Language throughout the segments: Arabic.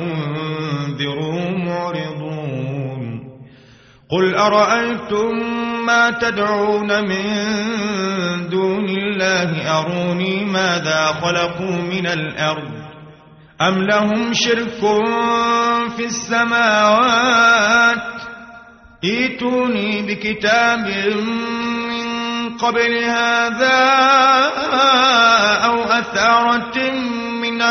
أنذروا معرضون. قل أرأيتم ما تدعون من دون الله؟ أروني ماذا خلقوا من الأرض؟ أم لهم شرك في السماوات؟ ايتوني بكتاب من قبل هذا أو أثارة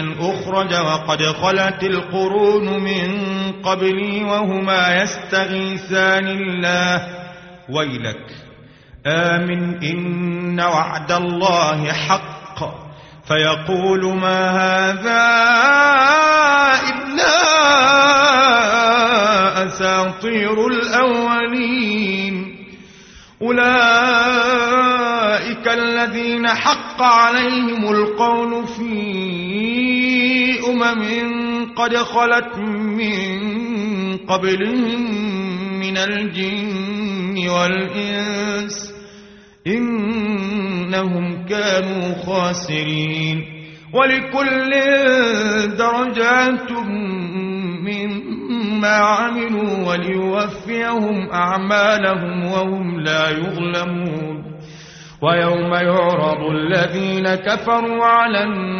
أن أخرج وقد خلت القرون من قبلي وهما يستغيثان الله. ويلك آمن إن وعد الله حق. فيقول ما هذا إلا أساطير الأولين. أولئك الذين حق عليهم القول في قد خلت من قبلهم من الجن والإنس إنهم كانوا خاسرين ولكل درجات مما عملوا وليوفيهم أعمالهم وهم لا يظلمون ويوم يعرض الذين كفروا على النار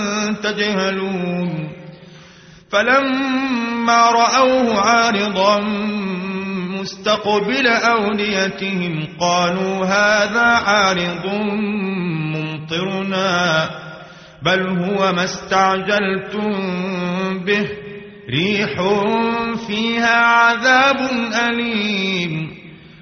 تجهلون. فلما رأوه عارضا مستقبل أوديتهم قالوا هذا عارض ممطرنا بل هو ما استعجلتم به. ريح فيها عذاب أليم.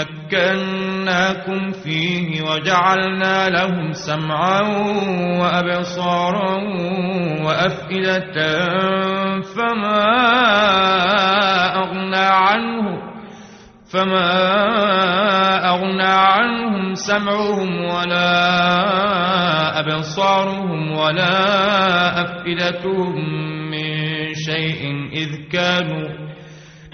مكناكم فيه وجعلنا لهم سمعا وأبصارا وأفئدة فما أغنى عنه فما أغنى عنهم سمعهم ولا أبصارهم ولا أفئدتهم من شيء إذ كانوا